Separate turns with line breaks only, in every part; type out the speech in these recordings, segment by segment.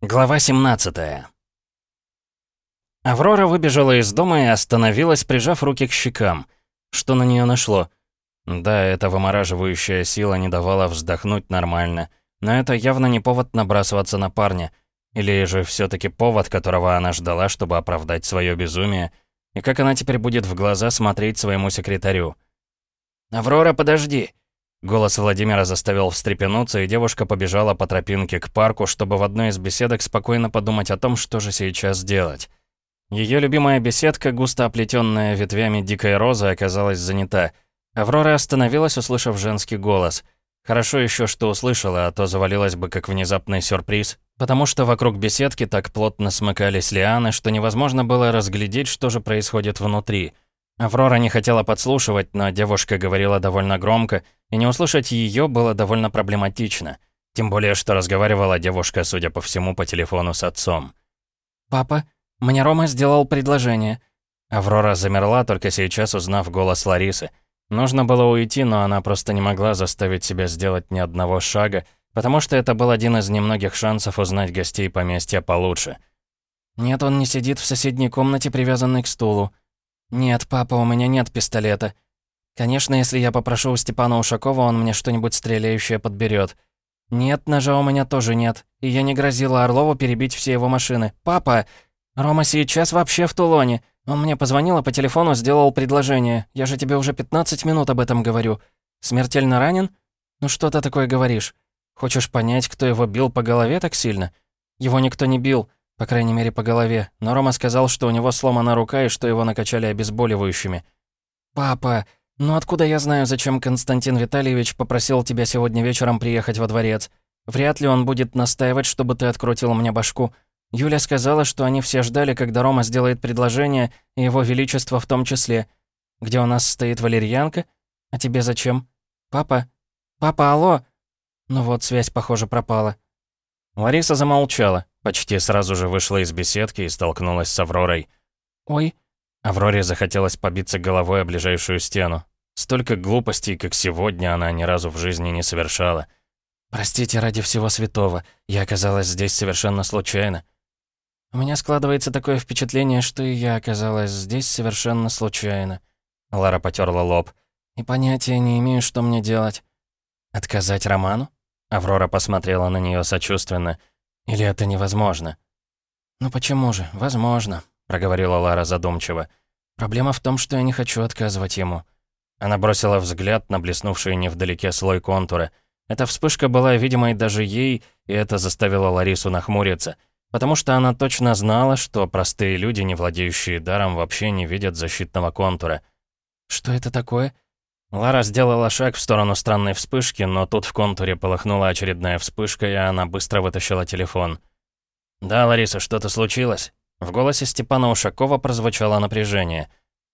Глава 17 Аврора выбежала из дома и остановилась, прижав руки к щекам. Что на нее нашло? Да, эта вымораживающая сила не давала вздохнуть нормально. Но это явно не повод набрасываться на парня. Или же все таки повод, которого она ждала, чтобы оправдать свое безумие. И как она теперь будет в глаза смотреть своему секретарю? «Аврора, подожди!» Голос Владимира заставил встрепенуться, и девушка побежала по тропинке к парку, чтобы в одной из беседок спокойно подумать о том, что же сейчас делать. Ее любимая беседка, густо оплетенная ветвями дикой розы, оказалась занята. Аврора остановилась, услышав женский голос. Хорошо еще, что услышала, а то завалилась бы как внезапный сюрприз, потому что вокруг беседки так плотно смыкались лианы, что невозможно было разглядеть, что же происходит внутри — Аврора не хотела подслушивать, но девушка говорила довольно громко, и не услышать ее было довольно проблематично. Тем более, что разговаривала девушка, судя по всему, по телефону с отцом. «Папа, мне Рома сделал предложение». Аврора замерла, только сейчас узнав голос Ларисы. Нужно было уйти, но она просто не могла заставить себя сделать ни одного шага, потому что это был один из немногих шансов узнать гостей поместья получше. «Нет, он не сидит в соседней комнате, привязанный к стулу», «Нет, папа, у меня нет пистолета. Конечно, если я попрошу у Степана Ушакова, он мне что-нибудь стреляющее подберет. Нет, ножа у меня тоже нет. И я не грозила Орлову перебить все его машины. Папа! Рома сейчас вообще в Тулоне. Он мне позвонил, а по телефону сделал предложение. Я же тебе уже 15 минут об этом говорю. Смертельно ранен? Ну что ты такое говоришь? Хочешь понять, кто его бил по голове так сильно? Его никто не бил. По крайней мере, по голове. Но Рома сказал, что у него сломана рука и что его накачали обезболивающими. «Папа, ну откуда я знаю, зачем Константин Витальевич попросил тебя сегодня вечером приехать во дворец? Вряд ли он будет настаивать, чтобы ты открутил мне башку. Юля сказала, что они все ждали, когда Рома сделает предложение, и его величество в том числе. Где у нас стоит валерьянка? А тебе зачем? Папа? Папа, алло?» Ну вот, связь, похоже, пропала. Лариса замолчала. Почти сразу же вышла из беседки и столкнулась с Авророй. «Ой». Авроре захотелось побиться головой о ближайшую стену. Столько глупостей, как сегодня, она ни разу в жизни не совершала. «Простите, ради всего святого, я оказалась здесь совершенно случайно». «У меня складывается такое впечатление, что и я оказалась здесь совершенно случайно». Лара потерла лоб. «И понятия не имею, что мне делать». «Отказать Роману?» Аврора посмотрела на нее сочувственно. Или это невозможно? «Ну почему же? Возможно», — проговорила Лара задумчиво. «Проблема в том, что я не хочу отказывать ему». Она бросила взгляд на блеснувший невдалеке слой контура. Эта вспышка была видимой даже ей, и это заставило Ларису нахмуриться, потому что она точно знала, что простые люди, не владеющие даром, вообще не видят защитного контура. «Что это такое?» Лара сделала шаг в сторону странной вспышки, но тут в контуре полыхнула очередная вспышка, и она быстро вытащила телефон. «Да, Лариса, что-то случилось?» В голосе Степана Ушакова прозвучало напряжение.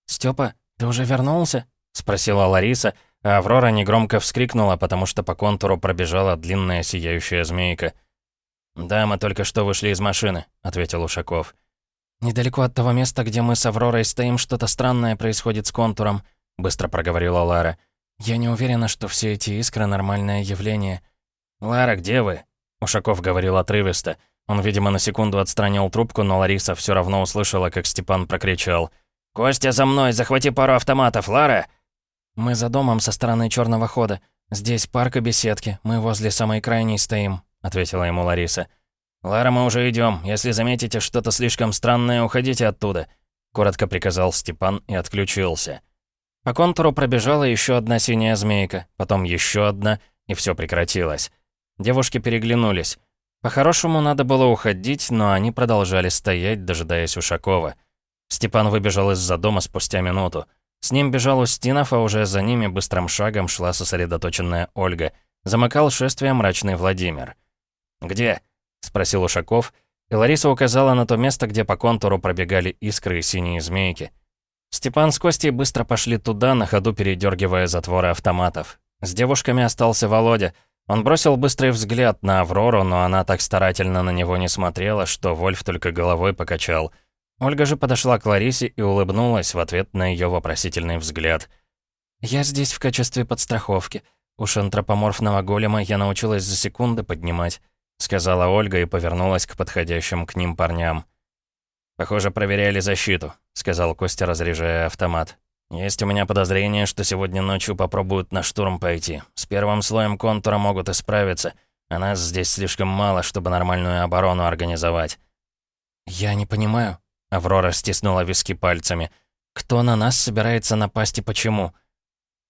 «Стёпа, ты уже вернулся?» — спросила Лариса, а Аврора негромко вскрикнула, потому что по контуру пробежала длинная сияющая змейка. «Да, мы только что вышли из машины», — ответил Ушаков. «Недалеко от того места, где мы с Авророй стоим, что-то странное происходит с контуром», — быстро проговорила Лара. «Я не уверена, что все эти искры — нормальное явление». «Лара, где вы?» — Ушаков говорил отрывисто. Он, видимо, на секунду отстранил трубку, но Лариса все равно услышала, как Степан прокричал. «Костя, за мной! Захвати пару автоматов, Лара!» «Мы за домом со стороны черного хода. Здесь парк и беседки. Мы возле самой крайней стоим», — ответила ему Лариса. «Лара, мы уже идем. Если заметите что-то слишком странное, уходите оттуда», — коротко приказал Степан и отключился. По контуру пробежала еще одна синяя змейка, потом еще одна, и все прекратилось. Девушки переглянулись. По-хорошему надо было уходить, но они продолжали стоять, дожидаясь Ушакова. Степан выбежал из-за дома спустя минуту. С ним бежал Устинов, а уже за ними быстрым шагом шла сосредоточенная Ольга. Замыкал шествие мрачный Владимир. «Где?» — спросил Ушаков, и Лариса указала на то место, где по контуру пробегали искры и синие змейки. Степан с Костей быстро пошли туда, на ходу передергивая затворы автоматов. С девушками остался Володя. Он бросил быстрый взгляд на Аврору, но она так старательно на него не смотрела, что Вольф только головой покачал. Ольга же подошла к Ларисе и улыбнулась в ответ на ее вопросительный взгляд. «Я здесь в качестве подстраховки. Уж антропоморфного голема я научилась за секунды поднимать». — сказала Ольга и повернулась к подходящим к ним парням. «Похоже, проверяли защиту», — сказал Костя, разряжая автомат. «Есть у меня подозрение, что сегодня ночью попробуют на штурм пойти. С первым слоем контура могут исправиться, а нас здесь слишком мало, чтобы нормальную оборону организовать».
«Я не понимаю», — Аврора стиснула виски пальцами. «Кто на нас собирается напасть и почему?»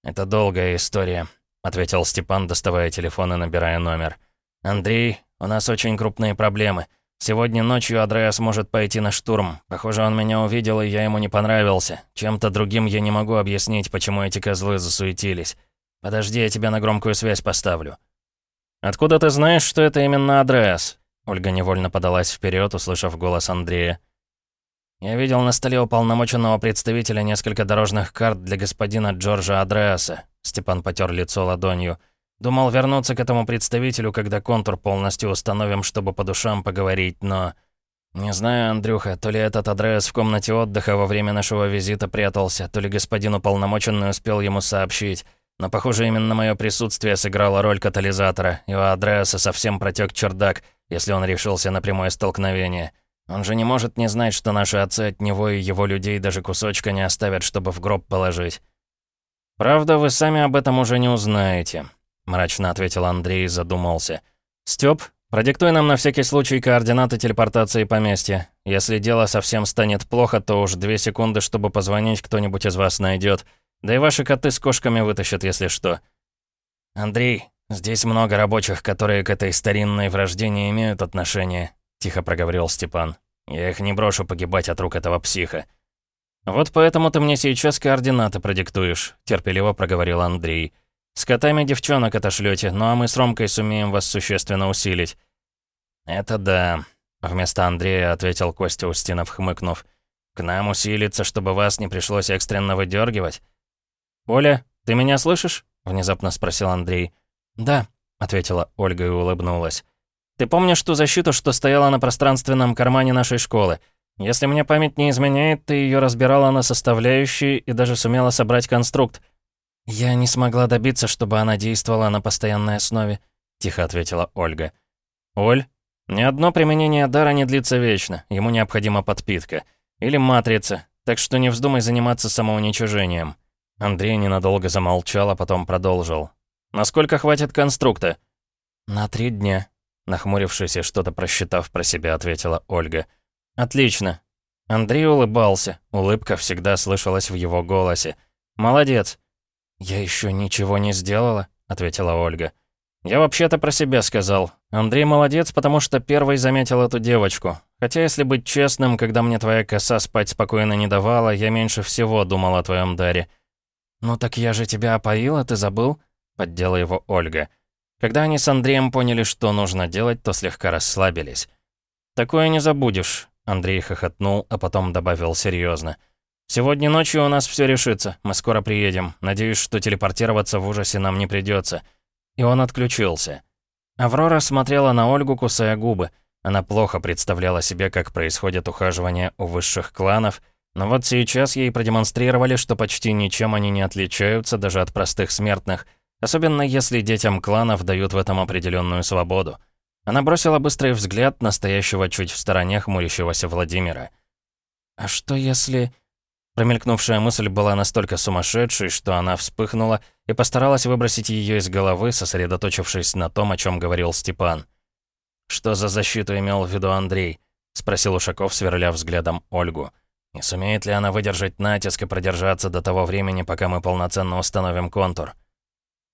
«Это долгая история», — ответил Степан, доставая телефон и набирая номер. «Андрей, у нас очень крупные проблемы. Сегодня ночью Андреас может пойти на штурм. Похоже, он меня увидел, и я ему не понравился. Чем-то другим я не могу объяснить, почему эти козлы засуетились. Подожди, я тебя на громкую связь поставлю». «Откуда ты знаешь, что это именно Андреас?» Ольга невольно подалась вперед, услышав голос Андрея. «Я видел на столе уполномоченного представителя несколько дорожных карт для господина Джорджа Андреаса». Степан потер лицо ладонью. Думал вернуться к этому представителю, когда контур полностью установим, чтобы по душам поговорить, но... Не знаю, Андрюха, то ли этот адрес в комнате отдыха во время нашего визита прятался, то ли господин уполномоченный успел ему сообщить. Но, похоже, именно мое присутствие сыграло роль катализатора, у адреса совсем протек чердак, если он решился на прямое столкновение. Он же не может не знать, что наши отцы от него и его людей даже кусочка не оставят, чтобы в гроб положить. Правда, вы сами об этом уже не узнаете. — мрачно ответил Андрей и задумался. «Стёп, продиктуй нам на всякий случай координаты телепортации поместья. Если дело совсем станет плохо, то уж две секунды, чтобы позвонить, кто-нибудь из вас найдет. Да и ваши коты с кошками вытащат, если что». «Андрей, здесь много рабочих, которые к этой старинной вражде не имеют отношения», — тихо проговорил Степан. «Я их не брошу погибать от рук этого психа». «Вот поэтому ты мне сейчас координаты продиктуешь», — терпеливо проговорил Андрей. С котами девчонок отошлете, ну а мы с Ромкой сумеем вас существенно усилить». «Это да», — вместо Андрея ответил Костя Устинов, хмыкнув. «К нам усилиться, чтобы вас не пришлось экстренно выдергивать». «Оля, ты меня слышишь?» — внезапно спросил Андрей. «Да», — ответила Ольга и улыбнулась. «Ты помнишь ту защиту, что стояла на пространственном кармане нашей школы? Если мне память не изменяет, ты ее разбирала на составляющие и даже сумела собрать конструкт. «Я не смогла добиться, чтобы она действовала на постоянной основе», — тихо ответила Ольга. «Оль, ни одно применение дара не длится вечно, ему необходима подпитка. Или матрица, так что не вздумай заниматься самоуничижением». Андрей ненадолго замолчал, а потом продолжил. «Насколько хватит конструкта?» «На три дня», — нахмурившись и что-то просчитав про себя, ответила Ольга. «Отлично». Андрей улыбался, улыбка всегда слышалась в его голосе. «Молодец. «Я еще ничего не сделала», — ответила Ольга. «Я вообще-то про себя сказал. Андрей молодец, потому что первый заметил эту девочку. Хотя, если быть честным, когда мне твоя коса спать спокойно не давала, я меньше всего думал о твоем даре». «Ну так я же тебя опоила, ты забыл?» — поддела его Ольга. Когда они с Андреем поняли, что нужно делать, то слегка расслабились. «Такое не забудешь», — Андрей хохотнул, а потом добавил серьезно. «Сегодня ночью у нас все решится. Мы скоро приедем. Надеюсь, что телепортироваться в ужасе нам не придется. И он отключился. Аврора смотрела на Ольгу, кусая губы. Она плохо представляла себе, как происходит ухаживание у высших кланов, но вот сейчас ей продемонстрировали, что почти ничем они не отличаются даже от простых смертных, особенно если детям кланов дают в этом определенную свободу. Она бросила быстрый взгляд на стоящего чуть в стороне хмурящегося Владимира. «А что если...» Промелькнувшая мысль была настолько сумасшедшей, что она вспыхнула и постаралась выбросить ее из головы, сосредоточившись на том, о чем говорил Степан. «Что за защиту имел в виду Андрей?» — спросил Ушаков, сверля взглядом Ольгу. «Не сумеет ли она выдержать натиск и продержаться до того времени, пока мы полноценно установим контур?»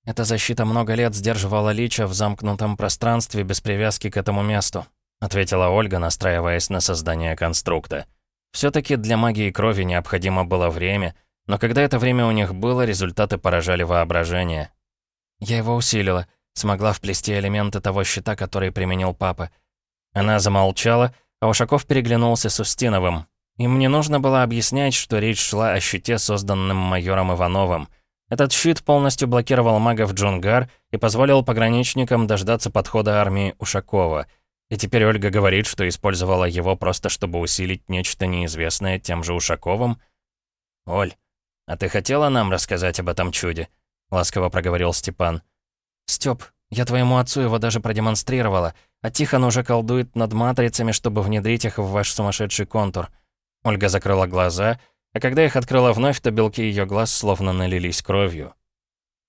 «Эта защита много лет сдерживала Лича в замкнутом пространстве без привязки к этому месту», — ответила Ольга, настраиваясь на создание конструкта. Все-таки для магии крови необходимо было время, но когда это время у них было, результаты поражали воображение. Я его усилила, смогла вплести элементы того щита, который применил папа. Она замолчала, а Ушаков переглянулся с Устиновым. Им не нужно было объяснять, что речь шла о щите, созданном майором Ивановым. Этот щит полностью блокировал магов Джунгар и позволил пограничникам дождаться подхода армии Ушакова — и теперь Ольга говорит, что использовала его просто чтобы усилить нечто неизвестное тем же Ушаковым? «Оль, а ты хотела нам рассказать об этом чуде?» — ласково проговорил Степан. «Стёп, я твоему отцу его даже продемонстрировала.
а Тихон уже колдует над матрицами, чтобы внедрить их в ваш сумасшедший контур». Ольга закрыла глаза, а когда их открыла вновь, то белки ее глаз словно налились кровью.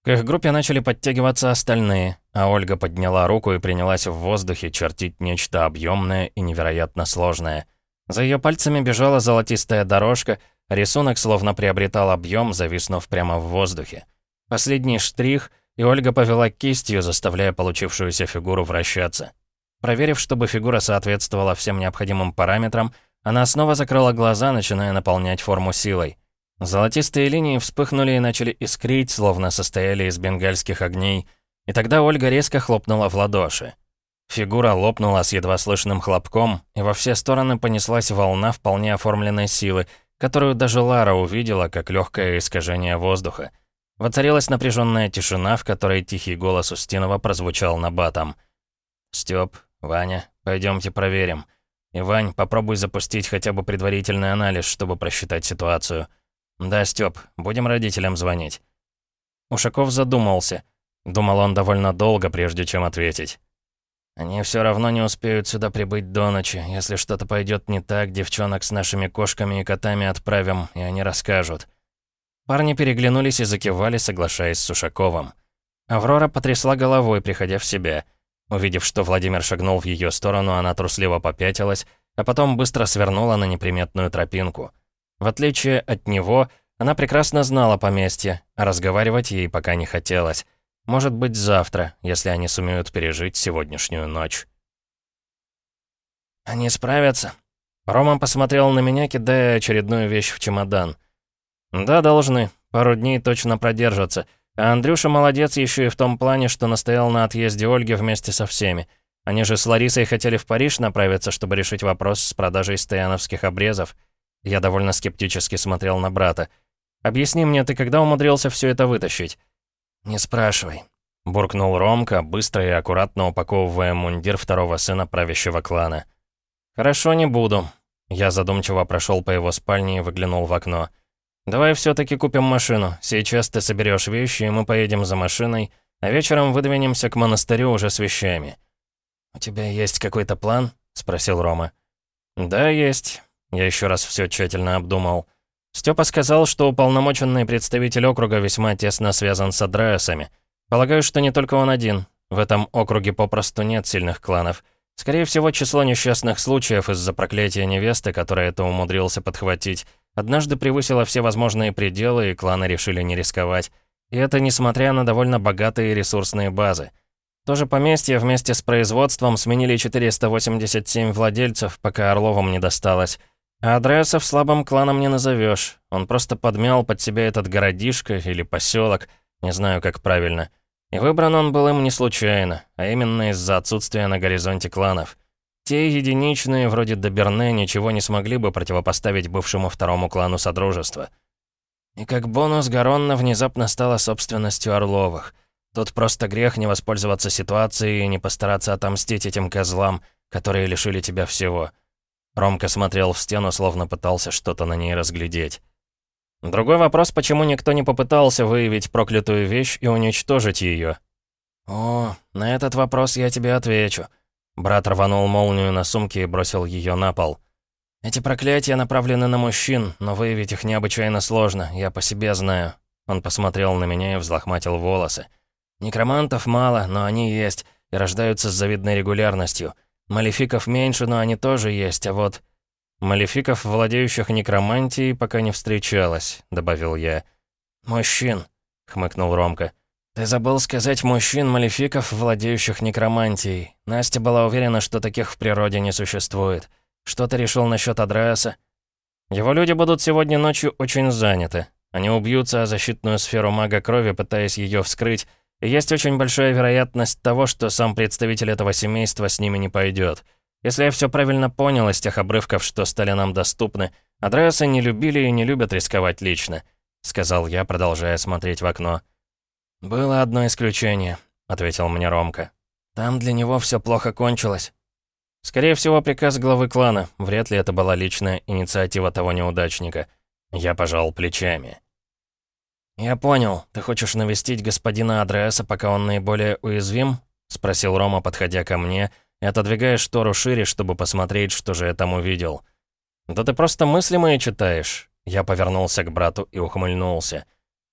К их группе начали подтягиваться остальные, а Ольга подняла руку и принялась в воздухе чертить нечто объемное и невероятно сложное. За ее пальцами бежала золотистая дорожка, рисунок словно приобретал объем, зависнув прямо в воздухе. Последний штрих, и Ольга повела кистью, заставляя получившуюся фигуру вращаться. Проверив, чтобы фигура соответствовала всем необходимым параметрам, она снова закрыла глаза, начиная наполнять форму силой. Золотистые линии вспыхнули и начали искрить, словно состояли из бенгальских огней. И тогда Ольга резко хлопнула в ладоши. Фигура лопнула с едва слышным хлопком, и во все стороны понеслась волна вполне оформленной силы, которую даже Лара увидела, как легкое искажение воздуха. Воцарилась напряженная тишина, в которой тихий голос Устинова прозвучал на батом. «Стёп, Ваня, пойдемте проверим. И, Вань, попробуй запустить хотя бы предварительный анализ, чтобы просчитать ситуацию». «Да, Стёп, будем родителям звонить». Ушаков задумался. Думал он довольно долго, прежде чем ответить. «Они все равно не успеют сюда прибыть до ночи. Если что-то пойдет не так, девчонок с нашими кошками и котами отправим, и они расскажут». Парни переглянулись и закивали, соглашаясь с Ушаковым. Аврора потрясла головой, приходя в себя. Увидев, что Владимир шагнул в ее сторону, она трусливо попятилась, а потом быстро свернула на неприметную тропинку. В отличие от него, она прекрасно знала поместье, а разговаривать ей пока не хотелось. Может быть, завтра, если они сумеют пережить сегодняшнюю ночь. «Они справятся?» Рома посмотрел на меня, кидая очередную вещь в чемодан. «Да, должны. Пару дней точно продержатся. А Андрюша молодец еще и в том плане, что настоял на отъезде Ольги вместе со всеми. Они же с Ларисой хотели в Париж направиться, чтобы решить вопрос с продажей стояновских обрезов. Я довольно скептически смотрел на брата. «Объясни мне, ты когда умудрился все это вытащить?» «Не спрашивай», — буркнул Ромка, быстро и аккуратно упаковывая мундир второго сына правящего клана. «Хорошо, не буду». Я задумчиво прошел по его спальне и выглянул в окно. «Давай все таки купим машину. Сейчас ты соберешь вещи, и мы поедем за машиной, а вечером выдвинемся к монастырю уже с вещами». «У тебя есть какой-то план?» — спросил Рома. «Да, есть. Я еще раз все тщательно обдумал. Степа сказал, что уполномоченный представитель округа весьма тесно связан с Адреасами. Полагаю, что не только он один. В этом округе попросту нет сильных кланов. Скорее всего, число несчастных случаев из-за проклятия невесты, которая это умудрился подхватить, однажды превысило все возможные пределы, и кланы решили не рисковать. И это несмотря на довольно богатые ресурсные базы. Тоже поместье вместе с производством сменили 487 владельцев, пока Орловым не досталось. А адресов слабым кланом не назовешь. Он просто подмял под себя этот городишко или поселок, не знаю, как правильно. И выбран он был им не случайно, а именно из-за отсутствия на горизонте кланов. Те единичные, вроде Доберне, ничего не смогли бы противопоставить бывшему второму клану Содружества. И как бонус Гаронна внезапно стала собственностью Орловых. Тут просто грех не воспользоваться ситуацией и не постараться отомстить этим козлам, которые лишили тебя всего. Ромка смотрел в стену, словно пытался что-то на ней разглядеть. Другой вопрос, почему никто не попытался выявить проклятую вещь и уничтожить ее. «О, на этот вопрос я тебе отвечу». Брат рванул молнию на сумке и бросил ее на пол. «Эти проклятия направлены на мужчин, но выявить их необычайно сложно, я по себе знаю». Он посмотрел на меня и взлохматил волосы. «Некромантов мало, но они есть и рождаются с завидной регулярностью. Малефиков меньше, но они тоже есть, а вот... Малефиков, владеющих некромантией, пока не встречалось, добавил я. Мужчин, хмыкнул Ромка. Ты забыл сказать мужчин-малефиков, владеющих некромантией. Настя была уверена, что таких в природе не существует. Что ты решил насчет Адреаса? Его люди будут сегодня ночью очень заняты. Они убьются о защитную сферу мага крови, пытаясь ее вскрыть, есть очень большая вероятность того, что сам представитель этого семейства с ними не пойдет. Если я все правильно понял из тех обрывков, что стали нам доступны, Андреаса не любили и не любят рисковать лично», — сказал я, продолжая смотреть в окно. «Было одно исключение», — ответил мне Ромка. «Там для него все плохо кончилось». Скорее всего, приказ главы клана. Вряд ли это была личная инициатива того неудачника. Я пожал плечами. «Я понял. Ты хочешь навестить господина Адреаса, пока он наиболее уязвим?» — спросил Рома, подходя ко мне,
и отодвигая штору шире, чтобы посмотреть, что же я там увидел. «Да ты просто мысли мои читаешь». Я повернулся к брату и ухмыльнулся.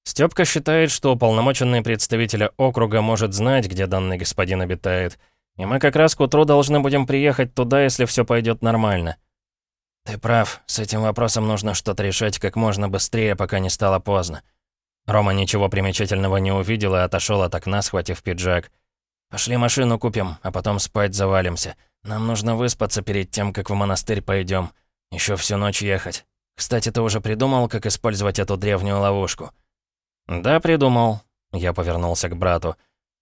Стёпка считает, что уполномоченный представителя округа может знать, где данный господин обитает. И мы как раз к утру должны будем приехать туда, если все пойдет нормально. Ты прав, с этим вопросом нужно что-то решать как можно быстрее, пока не стало поздно. Рома ничего примечательного не увидел и отошел от окна, схватив пиджак. «Пошли машину купим, а потом спать завалимся. Нам нужно выспаться перед тем, как в монастырь пойдем. Еще всю ночь ехать. Кстати, ты уже придумал, как использовать эту древнюю ловушку?» «Да, придумал». Я повернулся к брату.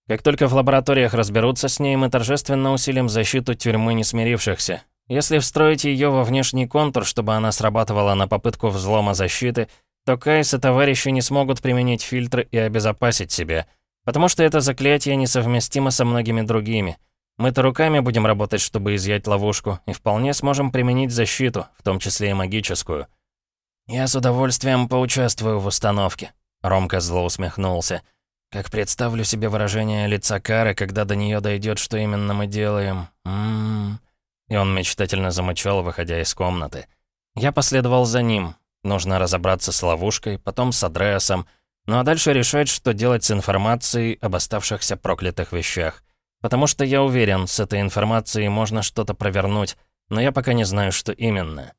«Как только в лабораториях разберутся с ней, мы торжественно усилим защиту тюрьмы несмирившихся. Если встроить ее во внешний контур, чтобы она срабатывала на попытку взлома защиты, то Кайс и товарищи не смогут применить фильтры и обезопасить себя, потому что это заклятие несовместимо со многими другими. Мы-то руками будем работать, чтобы изъять ловушку, и вполне сможем применить защиту, в том числе и магическую. Я с удовольствием поучаствую в установке. Ромка зло усмехнулся. «Как представлю себе выражение лица Кары, когда до нее дойдет, что именно мы делаем. М-м-м». И он мечтательно замычал, выходя из комнаты. Я последовал за ним. Нужно разобраться с ловушкой, потом с адресом, ну а дальше решать, что делать с информацией об оставшихся проклятых вещах. Потому что я уверен, с этой информацией можно что-то провернуть, но я пока не знаю, что именно.